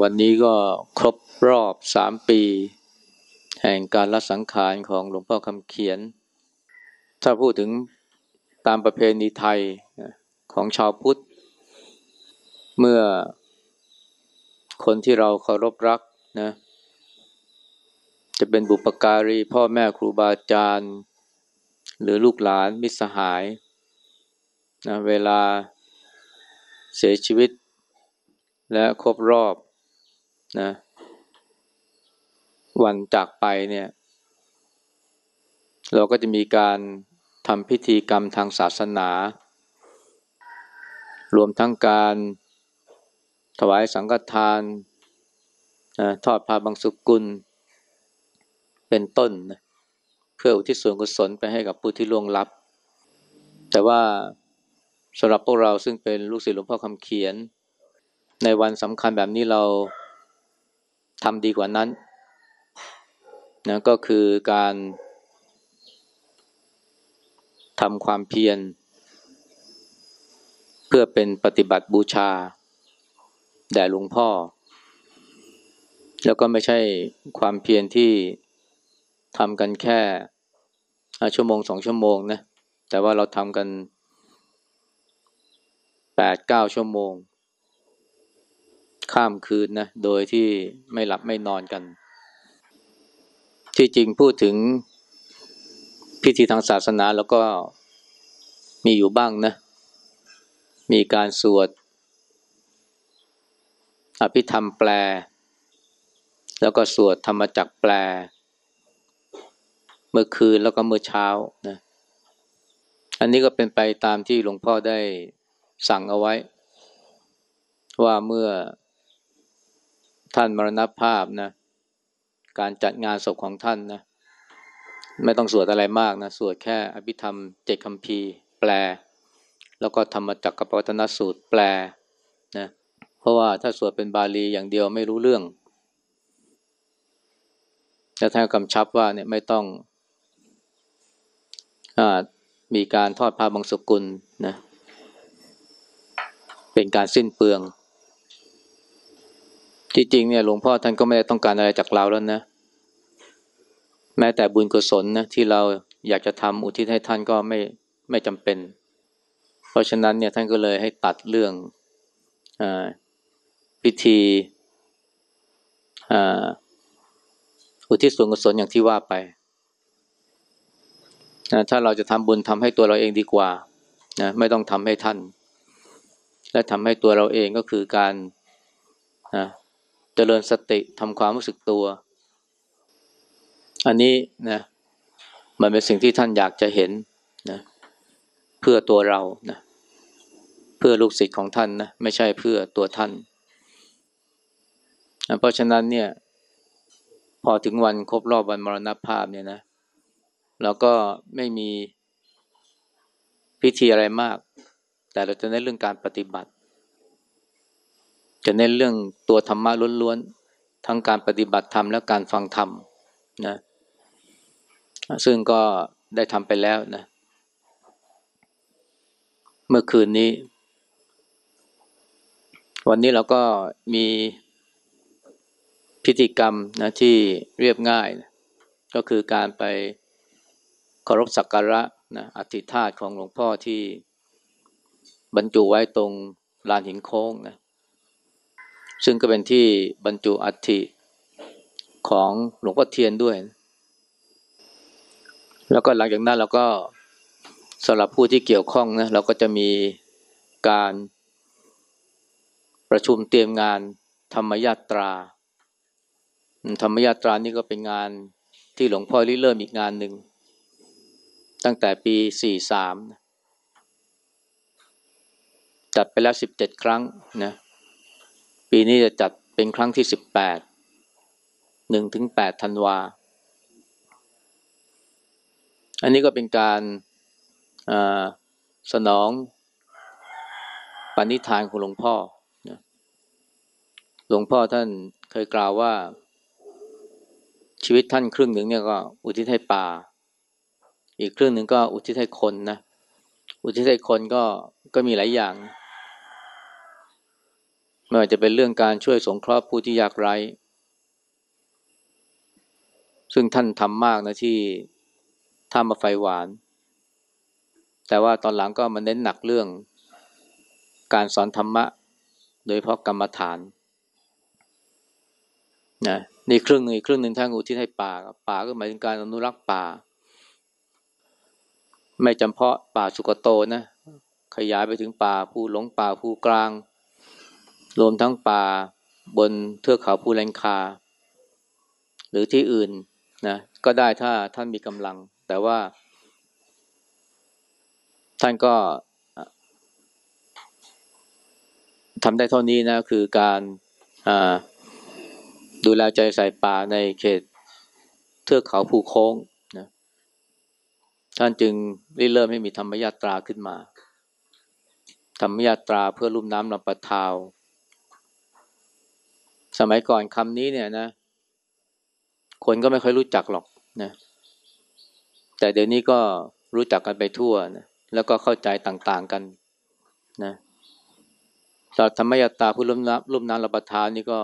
วันนี้ก็ครบรอบสามปี แห่งการละสังขารของหลวงพ่อคำเขียน ถ้าพูดถึงตามประเพณีไทยของชาวพุทธ เมื่อคนที่เราเคารพรักนะ จะเป็นบุปการี พ่อแม่ครูบาอาจารย์ หรือลูกหลานมิตรสหายนะเวลาเสียชีวิตและครบรอบ นะ วันจากไปเนี่ย เราก็จะมีการทำพิธีกรรมทางศาสนา รวมทั้งการถวายสังฆทานนะทอดพาบังสุกุล เป็นต้นนะเพื่ออุทิศส่วนกุศลไปให้กับผู้ที่ล่วงลับ แต่ว่าสำหรับพวกเราซึ่งเป็นลูกศิษย์หลวงพ่อคำเขียน ในวันสำคัญแบบนี้เรา ทำดีกว่านั้นนะก็คือการทำความเพียร เพื่อเป็นปฏิบัติบูชา แด่หลวงพ่อ แล้วก็ไม่ใช่ความเพียรที่ทำกันแค่ชั่วโมงสองชั่วโมงนะแต่ว่าเราทำกันแปดเก้าชั่วโมง ข้ามคืนนะโดยที่ไม่หลับไม่นอนกัน ที่จริงพูดถึงพิธีทางศาสนาแล้วก็มีอยู่บ้างนะ มีการสวดอภิธรรมแปล แล้วก็สวดธรรมจักแปล เมื่อคืนแล้วก็เมื่อเช้านะอันนี้ก็เป็นไปตามที่หลวงพ่อได้สั่งเอาไว้ ว่าเมื่อ ท่านมรณภาพนะ การจัดงานศพของท่านนะ ไม่ต้องสวดอะไรมากนะ สวดแค่อภิธรรมเจ็ดคำพีแปล แล้วก็ธรรมจักรกับวัฒนสูตรแปลนะ เพราะว่าถ้าสวดเป็นบาลีอย่างเดียวไม่รู้เรื่องแล้วท่านกำชับว่าเนี่ยไม่ต้องอมีการทอดผ้าบางสกุลนะ เป็นการสิ้นเปลือง จริงเนี่ยหลวงพ่อท่านก็ไม่ได้ต้องการอะไรจากเราแล้วนะ แม้แต่บุญกุศลนะที่เราอยากจะทำอุทิศให้ท่านก็ไม่ไม่จำเป็น เพราะฉะนั้นเนี่ยท่านก็เลยให้ตัดเรื่องอพิธีอุทิศส่วนกุศลอย่างที่ว่าไปนะถ้าเราจะทำบุญทำให้ตัวเราเองดีกว่านะไม่ต้องทำให้ท่าน และทำให้ตัวเราเองก็คือการนะ เจริญสติทำความรู้สึกตัว อันนี้นะมันเป็นสิ่งที่ท่านอยากจะเห็นนะเพื่อตัวเรานะเพื่อลูกศิษย์ของท่านนะไม่ใช่เพื่อตัวท่านนะเพราะฉะนั้นเนี่ย พอถึงวันครบรอบวันมรณภาพเนี่ยนะเราก็ไม่มีพิธีอะไรมาก แต่เราจะเน้นเรื่องการปฏิบัติ จะเน้นเรื่องตัวธรรมะล้วนๆ ทั้งการปฏิบัติธรรมและการฟังธรรมนะซึ่งก็ได้ทำไปแล้วนะ เมื่อคืนนี้ วันนี้เราก็มีพิธีกรรมนะที่เรียบง่ายนะก็คือการไปเคารพสักการะนะอธิธาตของหลวงพ่อที่บรรจุไว้ตรงลานหินโค้งนะ ซึ่งก็เป็นที่บรรจุอัฐิของหลวงพ่อเทียนด้วย แล้วก็หลังจากนั้นเราก็สำหรับผู้ที่เกี่ยวข้องนะเราก็จะมีการประชุมเตรียมงานธรรมยาตรา ธรรมยาตรานี่ก็เป็นงานที่หลวงพ่อริเริ่มอีกงานหนึ่ง ตั้งแต่ปีสี่สามจัดไปแล้วสิบเจ็ดครั้งนะ ปีนี้จะจัดเป็นครั้งที่สิบแปดหนึ่งถึงแปดธันวา อันนี้ก็เป็นการสนองปณิธานของหลวงพ่อ หลวงพ่อท่านเคยกล่าวว่าชีวิตท่านครึ่งหนึ่งเนี่ยก็อุทิศให้ป่า อีกครึ่งหนึ่งก็อุทิศให้คนนะ อุทิศให้คนก็ก็มีหลายอย่าง ไม่ว่าจะเป็นเรื่องการช่วยสงเคราะห์ผู้ที่ยากไร้ ซึ่งท่านทำมากนะที่ท่ามาไฟหวาน แต่ว่าตอนหลังก็มาเน้นหนักเรื่อง การสอนธรรมะ โดยเพราะกรรมฐานนะนี่ครึ่งหนึ่งครึ่งหนึ่งท่านอุทิศให้ป่าป่าก็หมายถึงการอนุรักษ์ป่า ไม่จำเพาะป่าสุกโตนะ ขยายไปถึงป่าภูหลงป่าภูกลาง รวมทั้งป่าบนเทือกเขาภูแลงคา หรือที่อื่นนะก็ได้ถ้าท่านมีกำลัง แต่ว่า ท่านก็ทำได้เท่านี้นะคือการดูแลใจใส่ป่าในเขตเทือกเขาภูโค้งนะท่านจึงริเริ่มให้มีธรรมยาตราขึ้นมา ธรรมยาตราเพื่อลุ่มน้ำลำปะทาว สมัยก่อนคำนี้เนี่ยนะ คนก็ไม่ค่อยรู้จักหรอกนะ แต่เดี๋ยวนี้ก็รู้จักกันไปทั่วนะแล้วก็เข้าใจต่างๆกันนะสำหรับธรรมยตาผู้ลุ่มน้ำลุ่มน้ำลำปะทาวนี่ก็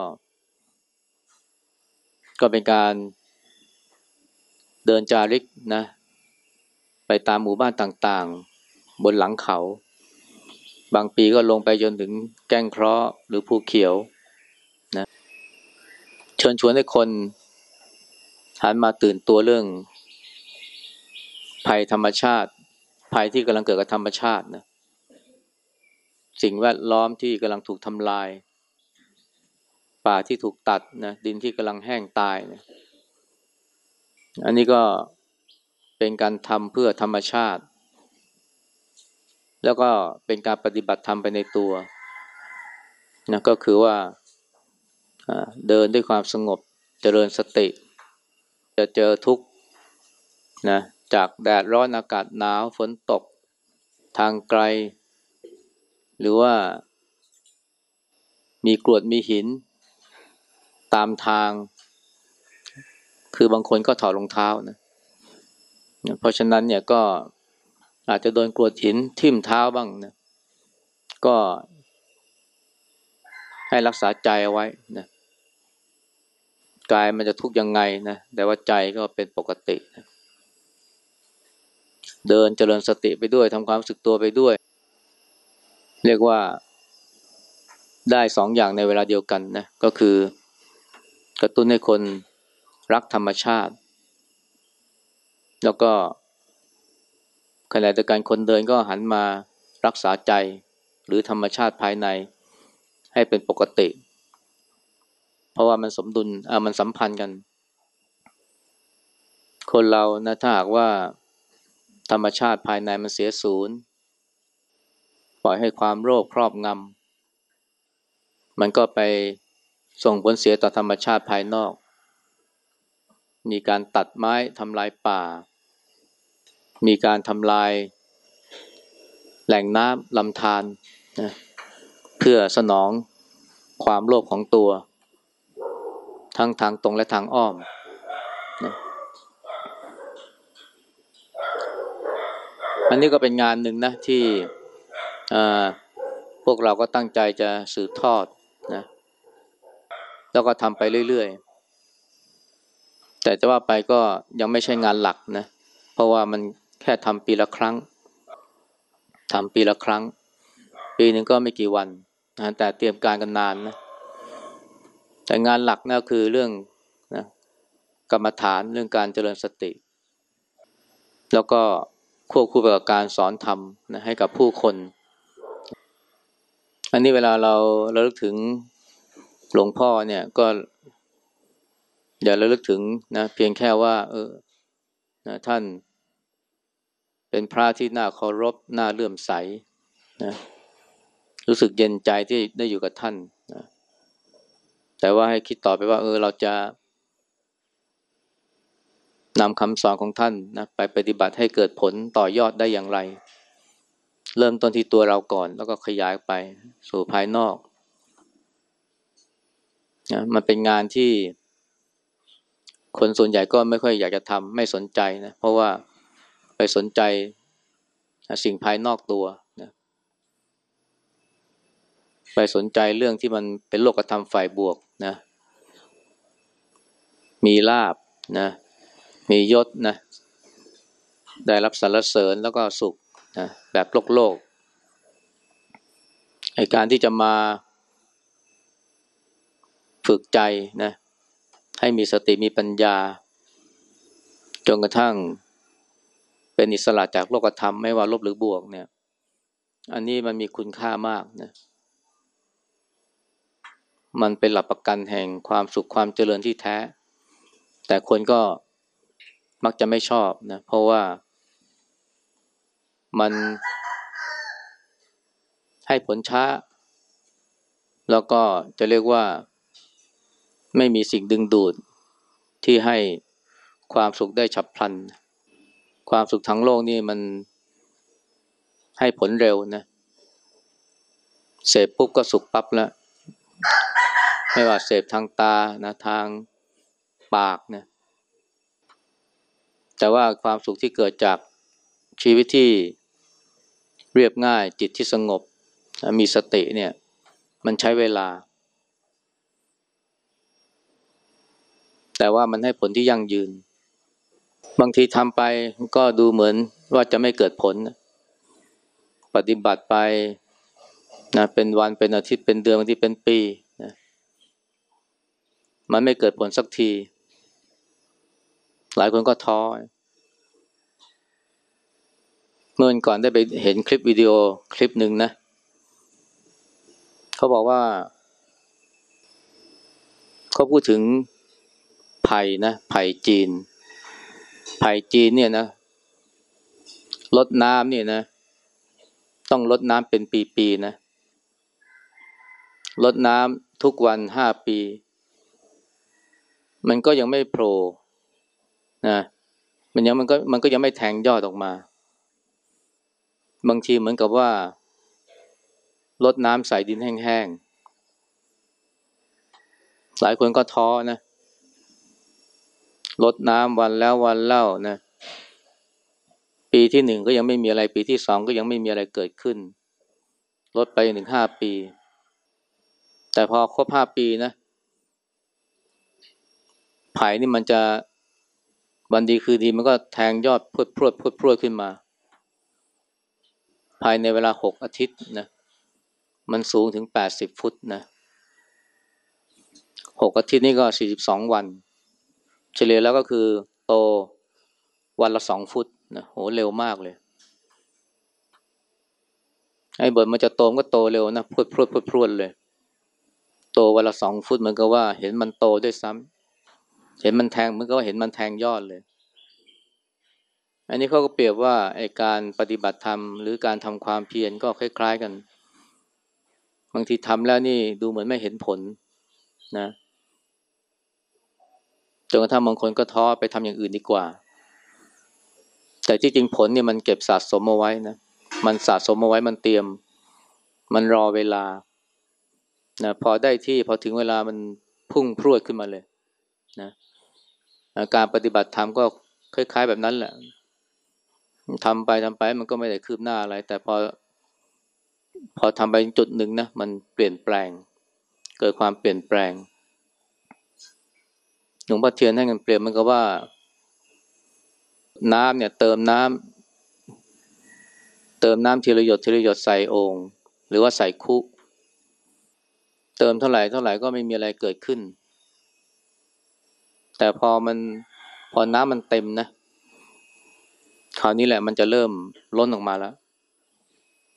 ก็เป็นการเดินจาริกนะ ไปตามหมู่บ้านต่างๆ บนหลังเขา บางปีก็ลงไปจนถึงแก้งเคราะห์หรือภูเขียว เชิญชวนให้คนหันมาตื่นตัวเรื่อง ภัยธรรมชาติ ภัยที่กำลังเกิดกับธรรมชาตินะสิ่งแวดล้อมที่กำลังถูกทำลาย ป่าที่ถูกตัดนะดินที่กำลังแห้งตายนะอันนี้ก็เป็นการทำเพื่อธรรมชาติ แล้วก็เป็นการปฏิบัติธรรมไปในตัวนะก็คือว่า เดินด้วยความสงบเจริญสติ จะเจอทุกนะจากแดดร้อนอากาศหนาวฝนตกทางไกล หรือว่ามีกรวดมีหิน ตามทาง คือบางคนก็ถอดรองเท้านะเพราะฉะนั้นเนี่ยก็อาจจะโดนกรวดหินทิ่มเท้าบ้างนะก็ให้รักษาใจเอาไว้นะ กายมันจะทุกข์ยังไงนะแต่ว่าใจก็เป็นปกตินะเดินเจริญสติไปด้วยทำความรู้สึกตัวไปด้วย เรียกว่าได้สองอย่างในเวลาเดียวกันนะก็คือกระตุ้นให้คนรักธรรมชาติ แล้วก็ขณะเดียวกันคนเดินก็หันมารักษาใจหรือธรรมชาติภายในให้เป็นปกติ เพราะว่ามันสมดุลอ่ามันสัมพันธ์กัน คนเรานะถ้าหากว่าธรรมชาติภายในมันเสียศูนย์ปล่อยให้ความโรคครอบงำมันก็ไปส่งผลเสียต่อธรรมชาติภายนอก มีการตัดไม้ทำลายป่า มีการทำลาย แหล่งน้ำลำธารนะเพื่อสนองความโลภของตัว ทั้งทางตรงและทางอ้อมนะอันนี้ก็เป็นงานหนึ่งนะที่พวกเราก็ตั้งใจจะสืบทอดนะแล้วก็ทำไปเรื่อยๆ แต่จะว่าไปก็ยังไม่ใช่งานหลักนะ เพราะว่ามันแค่ทำปีละครั้งทำปีละครั้ง ปีหนึ่งก็ไม่กี่วันนะแต่เตรียมการกันนานนะ แต่งานหลักนะคือเรื่องนะกรรมฐานเรื่องการเจริญสติ แล้วก็ควบคู่ไปกับการสอนธรรมนะให้กับผู้คน อันนี้เวลาเราเราลึกถึงหลวงพ่อเนี่ยก็ อย่าระลึกถึงนะเพียงแค่ว่า เออนะท่านเป็นพระที่น่าเคารพน่าเลื่อมใสนะรู้สึกเย็นใจที่ได้อยู่กับท่าน แต่ว่าให้คิดต่อไปว่า เออเราจะนำคำสอนของท่านนะไปปฏิบัติให้เกิดผลต่อยอดได้อย่างไร เริ่มต้นที่ตัวเราก่อน แล้วก็ขยายไปสู่ภายนอกนะมันเป็นงานที่คนส่วนใหญ่ก็ไม่ค่อยอยากจะทำไม่สนใจนะ เพราะว่าไปสนใจสิ่งภายนอกตัว ไปสนใจเรื่องที่มันเป็นโลกธรรมฝ่ายบวกนะ มีลาบนะ มียศนะ ได้รับสรรเสริญแล้วก็สุขนะแบบโลกโลกไอการที่จะมาฝึกใจนะ ให้มีสติมีปัญญา จนกระทั่งเป็นอิสระจากโลกธรรมไม่ว่าลบหรือบวกเนี่ย อันนี้มันมีคุณค่ามากนะ มันเป็นหลักประกันแห่งความสุขความเจริญที่แท้ แต่คนก็มักจะไม่ชอบนะเพราะว่ามันให้ผลช้า แล้วก็จะเรียกว่าไม่มีสิ่งดึงดูดที่ให้ความสุขได้ฉับพลัน ความสุขทั้งโลกนี่มันให้ผลเร็วนะ เสพปุ๊บก็สุขปั๊บแล้ว ไม่ว่าเสพทางตานะทางปากนะแต่ว่าความสุขที่เกิดจากชีวิตที่เรียบง่ายจิตที่สงบ มีสติเนี่ย มันใช้เวลา แต่ว่ามันให้ผลที่ยั่งยืน บางทีทำไปก็ดูเหมือนว่าจะไม่เกิดผล ปฏิบัติไปนะเป็นวันเป็นอาทิตย์เป็นเดือนบางทีเป็นปี มันไม่เกิดผลสักที หลายคนก็ท้อเมื่อก่อนได้ไปเห็นคลิปวิดีโอคลิปหนึ่งนะ เขาบอกว่า เขาพูดถึงไผ่นะไผ่จีน ไผ่จีนเนี่ยนะลดน้ำเนี่ยนะ ต้องลดน้ำเป็นปีๆนะลดน้ำทุกวันห้าปี มันก็ยังไม่โผล่นะมันยังมันก็มันก็ยังไม่แทงยอดออกมา บางทีเหมือนกับว่าลดน้ำใส่ดินแห้งๆ หลายคนก็ท้อนะลดน้ำวันแล้ววันเล่านะ ปีที่หนึ่งก็ยังไม่มีอะไร ปีที่สองก็ยังไม่มีอะไรเกิดขึ้น ลดไปถึงห้าปี แต่พอครบห้าปีนะ ไผ่นี่มันจะวันดีคือดีมันก็แทงยอดพรวดพรวดพรวดพรวดขึ้นมา ภายในเวลาหกอาทิตย์นะ มันสูงถึงแปดสิบฟุตนะหกอาทิตย์นี่ก็สี่สิบสองวัน เฉลี่ยแล้วก็คือโตวันละสองฟุตนะโหเร็วมากเลยไอ้เบทมันจะโตมก็โตเร็วนะพรวดพรวดพรวดพรวดเลย โตวันละสองฟุตเหมือนกับว่า เห็นมันโตด้วยซ้ำ เห็นมันแทงมือนกับว่าเห็นมันแทงยอดเลย อันนี้เขาก็เปรียบว่าไอการปฏิบัติธรรม หรือการทำความเพียรก็คล้าย ๆกัน บางทีทำแล้วนี่ดูเหมือนไม่เห็นผลนะจนกระทั่งบางคนก็ท้อไปทำอย่างอื่นดีกว่า แต่ที่จริงผลเนี่ยมันเก็บสะสมเอาไว้นะมันสะสมเอาไว้มันเตรียม มันรอเวลานะพอได้ที่พอถึงเวลามันพุ่งพรวดขึ้นมาเลย การปฏิบัติธรรมก็คล้าย ๆ แบบนั้นแหละทำไปทำไปมันก็ไม่ได้คืบหน้าอะไร แต่พอ พอทำไปจุดหนึ่งนะมันเปลี่ยนแปลง เกิดความเปลี่ยนแปลงหลวงพ่อเทียนให้กันเปรียบมันก็ว่า น้ำเนี่ย เติมน้ำเติมน้ำทีละหยดทีละหยดใส่โองหรือว่าใส่คุก เติมเท่าไหร่เท่าไหร่ก็ไม่มีอะไรเกิดขึ้น แต่พอมันพอน้ำมันเต็มนะคราวนี้แหละมันจะเริ่มล้นออกมาแล้ว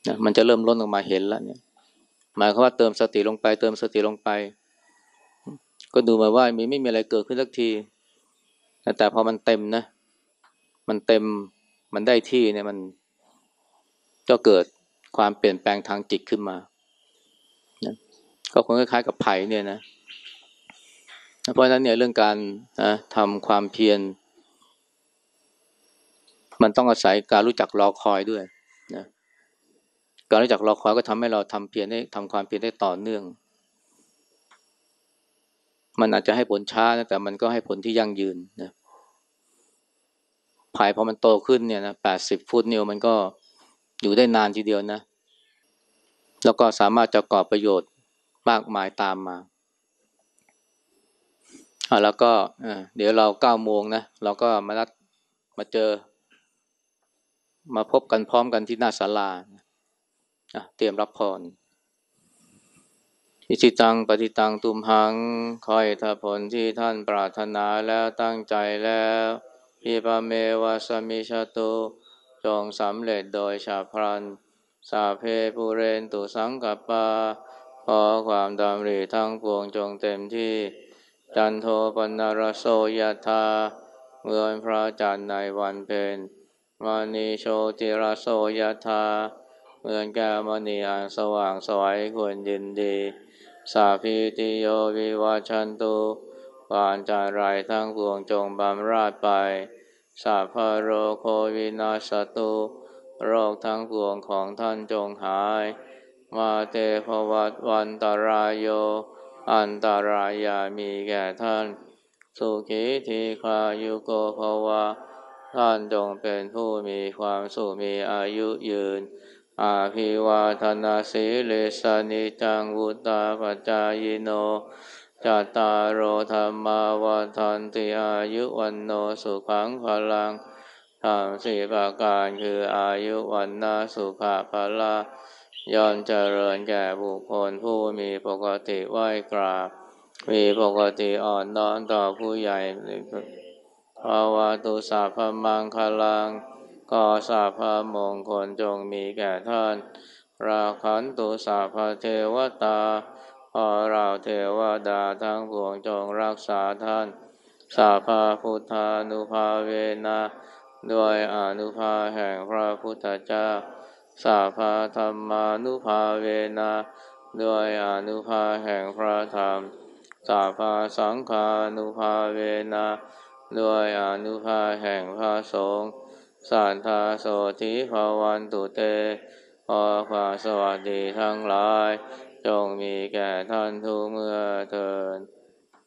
นะมันจะเริ่มล้นออกมาเห็นแล้วเนี่ย หมายความว่าเติมสติลงไป เติมสติลงไป ก็ดูมาว่ามีไม่มีอะไรเกิดขึ้นสักทีแต่พอมันเต็มนะ มันเต็มมันได้ที่เนี่ยมันก็เกิดความเปลี่ยนแปลงทางจิตขึ้นมาก็คงคล้ายๆกับไผ่เนี่ยนะ เพราะฉะนั้นเนี่ยเรื่องการนะทำความเพียร มันต้องอาศัยการรู้จักรอคอยด้วยนะการรู้จักรอคอยก็ทำให้เราทำเพียรได้ทำความเพียรได้ต่อเนื่อง มันอาจจะให้ผลช้านะแต่มันก็ให้ผลที่ยั่งยืนนะภายพอมันโตขึ้นเนี่ยนะแปดสิบฟุตเนี่ยมันก็อยู่ได้นานทีเดียวนะ แล้วก็สามารถจะก่อประโยชน์มากมายตามมา อ่าแล้วก็เดี๋ยวเราเก้าโมงนะเราก็มานัดมาเจอ มาพบกันพร้อมกันที่หน้าศาลาเตรียมรับพรอิจิตังปฏิตังตุมหังคอยถ้าผลที่ท่านปรารถนาแล้วตั้งใจแล้วพิปเมวาสมิชาตุจงสำเร็จโดยชาพรันสาเพปูเรนตุสังกัปปาขอความดำริทั้งปวงจงเต็มที่ จันโทปนารโสยธาเมื่อพระจันทร์ในวันเพ็ญมานีโชติรโสยธาเมือนแก้มณีอันสว่างสวยควรยินดี สาพิติโยวิวัชันตุวานจารายทั้งปวงจงบำราดไป สาพโรโควินาสตุ โรคทั้งปวงของท่านจงหาย มาเตภวัตวันตรายโย อันตรายามีแก่ท่าน สุขีทีคายุโกภวะท่านจงเป็นผู้มีความสุขมีอายุยืน อาภิวาธนาสีเลสานิจังวุตาปจายโนจัตตารโอธรรมาวาทันติอายุวันโนสุขังพลังธรรมสี่ประการคืออายุวันนาสุขะพละ ย่อนเจริญแก่บุคคลผู้มีปกติไหวกราบ มีปกติอ่อนน้อมต่อผู้ใหญ่ภาวะตุสาพมังคลังก็สาพมงคลจงมีแก่ท่าน ราขันตุสาพเทวตาขอเราเทวดาทั้งปวงจงรักษาท่าน สาพาพุทธานุภาเวนะ ด้วยอนุภาแห่งพระพุทธเจ้า สาพาธรรมานุภาเวนะด้วยอนุภาแห่งพระธรรม สาพาสังฆานุภาเวนะด้วยอนุภาแห่งพระสงฆ์สันทาโสธิภาวันตุเตขอความสวัสดีทั้งหลาย จงมีแก่ท่านทุกเมื่อเถิด